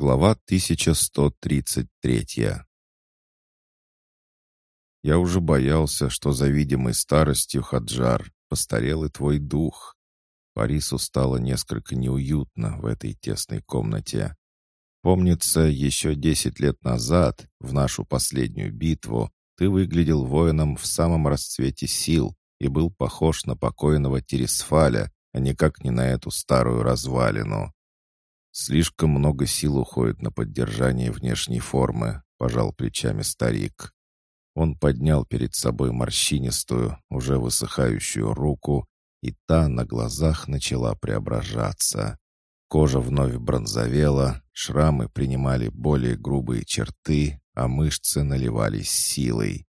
Глава 1133 Я уже боялся, что за видимой старостью, Хаджар, постарел и твой дух. Парису стало несколько неуютно в этой тесной комнате. Помнится, еще десять лет назад, в нашу последнюю битву, ты выглядел воином в самом расцвете сил и был похож на покойного Тересфаля, а никак не на эту старую развалину. Слишком много сил уходит на поддержание внешней формы, пожал плечами старик. Он поднял перед собой морщинистую, уже высыхающую руку, и та на глазах начала преображаться. Кожа вновь бронзовела, шрамы принимали более грубые черты, а мышцы наливались силой.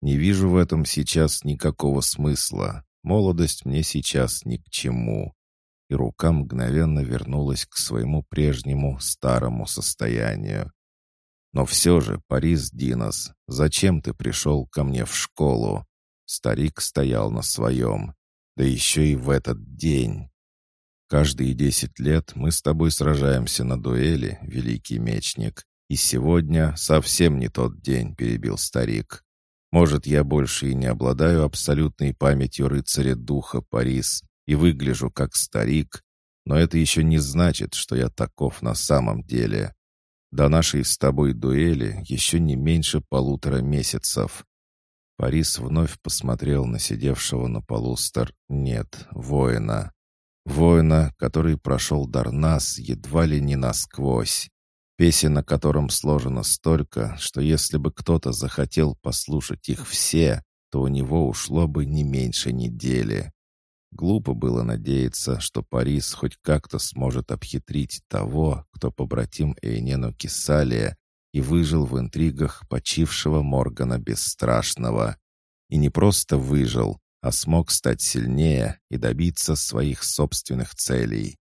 Не вижу в этом сейчас никакого смысла. Молодость мне сейчас ни к чему и рука мгновенно вернулась к своему прежнему старому состоянию. «Но все же, Парис Динос, зачем ты пришел ко мне в школу?» Старик стоял на своем. «Да еще и в этот день!» «Каждые десять лет мы с тобой сражаемся на дуэли, великий мечник, и сегодня совсем не тот день», — перебил старик. «Может, я больше и не обладаю абсолютной памятью рыцаря духа Парис, и выгляжу как старик, но это еще не значит, что я таков на самом деле. До нашей с тобой дуэли еще не меньше полутора месяцев. Парис вновь посмотрел на сидевшего на полу стар... Нет, воина. Воина, который прошел Дарнас едва ли не насквозь. Песен, на котором сложено столько, что если бы кто-то захотел послушать их все, то у него ушло бы не меньше недели. Глупо было надеяться, что Парис хоть как-то сможет обхитрить того, кто побратим Эйнену Кисалия и выжил в интригах почившего Моргана Бесстрашного. И не просто выжил, а смог стать сильнее и добиться своих собственных целей.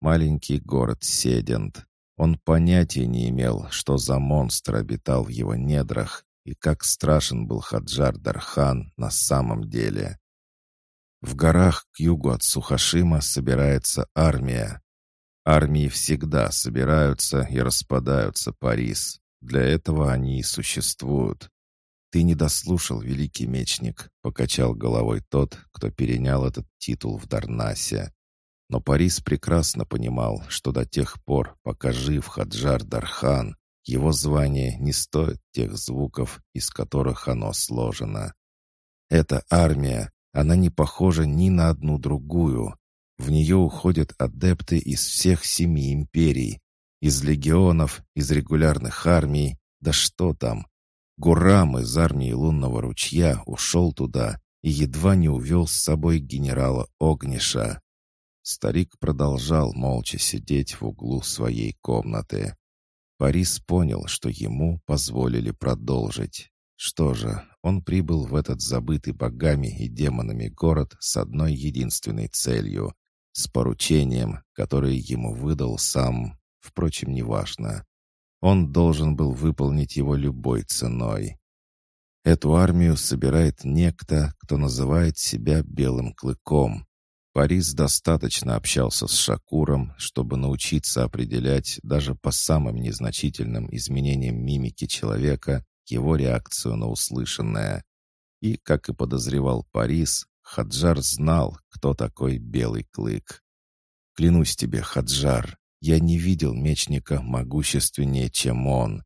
Маленький город Седент. Он понятия не имел, что за монстр обитал в его недрах и как страшен был Хаджар Дархан на самом деле. В горах к югу от Сухашима собирается армия. Армии всегда собираются и распадаются, Парис. Для этого они и существуют. «Ты не дослушал, великий мечник», — покачал головой тот, кто перенял этот титул в Дарнасе. Но Парис прекрасно понимал, что до тех пор, пока жив Хаджар Дархан, его звание не стоит тех звуков, из которых оно сложено. Эта армия она не похожа ни на одну другую. В нее уходят адепты из всех семи империй, из легионов, из регулярных армий, да что там. Гурам из армии Лунного ручья ушел туда и едва не увел с собой генерала Огниша. Старик продолжал молча сидеть в углу своей комнаты. Парис понял, что ему позволили продолжить. Что же, он прибыл в этот забытый богами и демонами город с одной единственной целью — с поручением, которое ему выдал сам, впрочем, неважно. Он должен был выполнить его любой ценой. Эту армию собирает некто, кто называет себя Белым Клыком. Парис достаточно общался с Шакуром, чтобы научиться определять даже по самым незначительным изменениям мимики человека его реакцию на услышанное. И, как и подозревал Парис, Хаджар знал, кто такой Белый Клык. «Клянусь тебе, Хаджар, я не видел мечника могущественнее, чем он.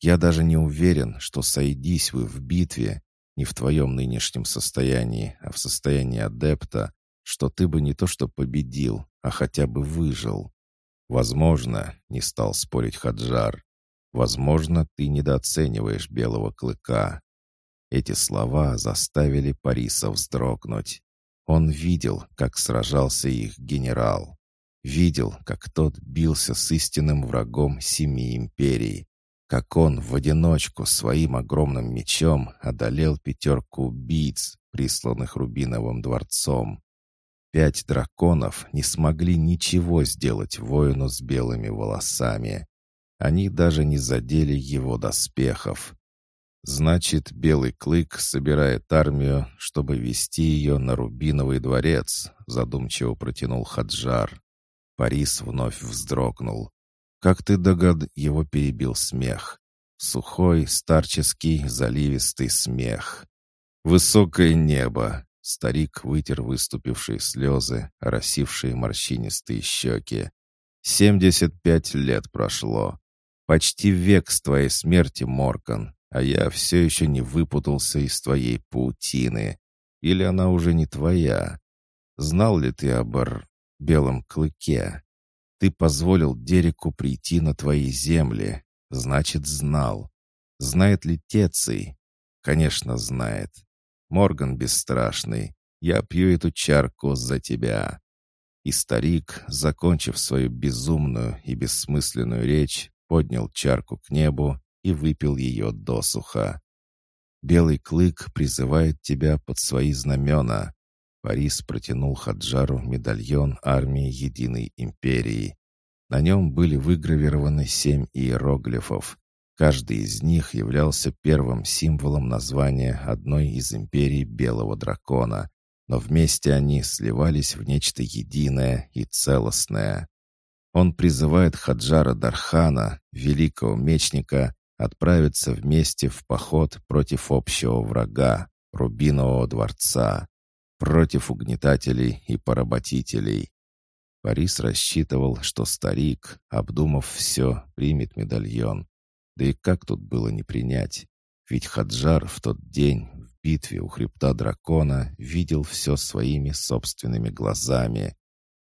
Я даже не уверен, что сойдись вы в битве, не в твоем нынешнем состоянии, а в состоянии адепта, что ты бы не то что победил, а хотя бы выжил. Возможно, не стал спорить Хаджар, Возможно, ты недооцениваешь белого клыка». Эти слова заставили Париса вздрогнуть. Он видел, как сражался их генерал. Видел, как тот бился с истинным врагом семи империй. Как он в одиночку своим огромным мечом одолел пятерку убийц, присланных Рубиновым дворцом. Пять драконов не смогли ничего сделать воину с белыми волосами. Они даже не задели его доспехов. Значит, Белый Клык собирает армию, чтобы вести ее на Рубиновый дворец, задумчиво протянул Хаджар. Парис вновь вздрогнул. Как ты догад... Его перебил смех. Сухой, старческий, заливистый смех. «Высокое небо!» Старик вытер выступившие слезы, оросившие морщинистые щеки. «Семьдесят пять лет прошло. Почти век с твоей смерти, Морган, а я все еще не выпутался из твоей паутины. Или она уже не твоя? Знал ли ты об ор... белом клыке? Ты позволил Дереку прийти на твои земли. Значит, знал. Знает ли Теций? Конечно, знает. Морган бесстрашный. Я пью эту чарку за тебя. И старик, закончив свою безумную и бессмысленную речь, поднял чарку к небу и выпил ее досуха. «Белый клык призывает тебя под свои знамена». Парис протянул Хаджару медальон армии Единой Империи. На нем были выгравированы семь иероглифов. Каждый из них являлся первым символом названия одной из империй Белого Дракона, но вместе они сливались в нечто единое и целостное. Он призывает Хаджара Дархана, великого мечника, отправиться вместе в поход против общего врага, Рубинового дворца, против угнетателей и поработителей. Борис рассчитывал, что старик, обдумав все, примет медальон. Да и как тут было не принять? Ведь Хаджар в тот день в битве у хребта дракона видел все своими собственными глазами.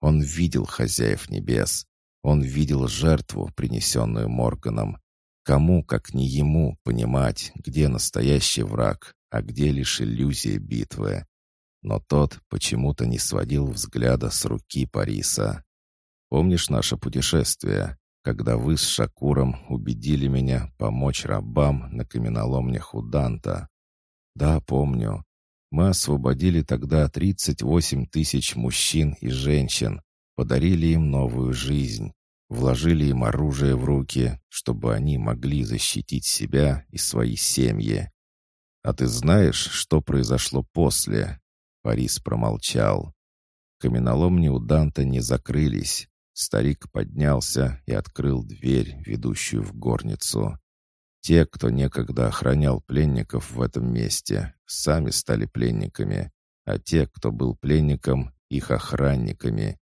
Он видел хозяев небес. Он видел жертву, принесенную Морганом. Кому, как не ему, понимать, где настоящий враг, а где лишь иллюзия битвы. Но тот почему-то не сводил взгляда с руки Париса. «Помнишь наше путешествие, когда вы с Шакуром убедили меня помочь рабам на каменоломнях у Данта?» «Да, помню. Мы освободили тогда 38 тысяч мужчин и женщин, подарили им новую жизнь, вложили им оружие в руки, чтобы они могли защитить себя и свои семьи. А ты знаешь, что произошло после?» Парис промолчал. Каменоломни у Данта не закрылись. Старик поднялся и открыл дверь, ведущую в горницу. Те, кто некогда охранял пленников в этом месте, сами стали пленниками, а те, кто был пленником, их охранниками.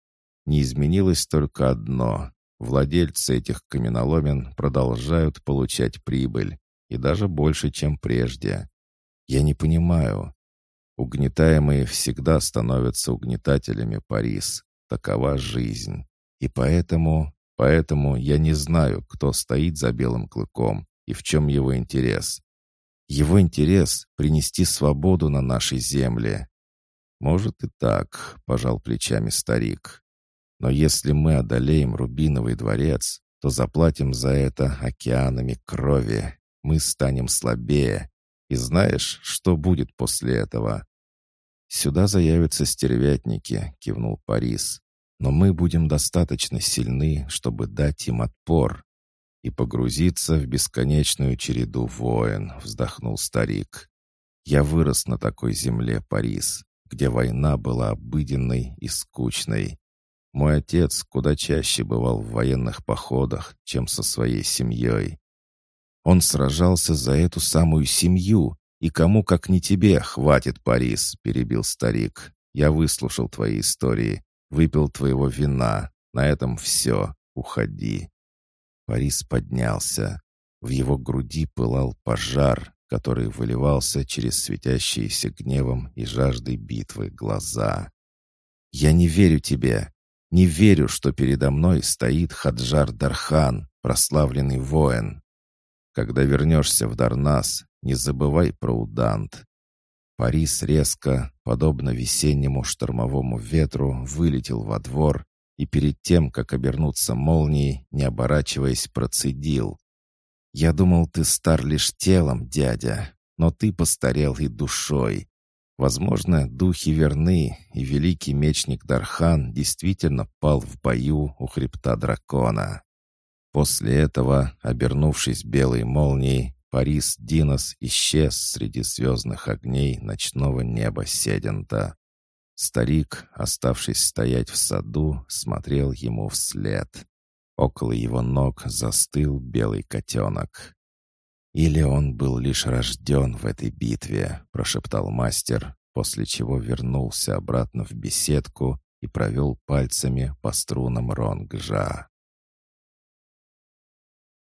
Не изменилось только одно. Владельцы этих каменоломен продолжают получать прибыль, и даже больше, чем прежде. Я не понимаю. Угнетаемые всегда становятся угнетателями, Парис. Такова жизнь. И поэтому, поэтому я не знаю, кто стоит за белым клыком, и в чем его интерес. Его интерес — принести свободу на нашей земле. Может и так, — пожал плечами старик. Но если мы одолеем Рубиновый дворец, то заплатим за это океанами крови. Мы станем слабее. И знаешь, что будет после этого? «Сюда заявятся стервятники», — кивнул Парис. «Но мы будем достаточно сильны, чтобы дать им отпор и погрузиться в бесконечную череду войн», — вздохнул старик. «Я вырос на такой земле, Парис, где война была обыденной и скучной. Мой отец куда чаще бывал в военных походах, чем со своей семьей. Он сражался за эту самую семью, и кому, как не тебе, хватит, Парис», — перебил старик. «Я выслушал твои истории, выпил твоего вина. На этом все. Уходи». Парис поднялся. В его груди пылал пожар, который выливался через светящиеся гневом и жаждой битвы глаза. «Я не верю тебе. Не верю, что передо мной стоит Хаджар Дархан, прославленный воин. Когда вернешься в Дарнас, не забывай про Удант». Парис резко, подобно весеннему штормовому ветру, вылетел во двор и перед тем, как обернуться молнией, не оборачиваясь, процедил. «Я думал, ты стар лишь телом, дядя, но ты постарел и душой. Возможно, духи верны, и великий мечник Дархан действительно пал в бою у хребта дракона». После этого, обернувшись белой молнией, Парис Динос исчез среди звездных огней ночного неба Седента. Старик, оставшись стоять в саду, смотрел ему вслед. Около его ног застыл белый котенок. «Или он был лишь рожден в этой битве», — прошептал мастер, после чего вернулся обратно в беседку и провел пальцами по струнам ронгжа.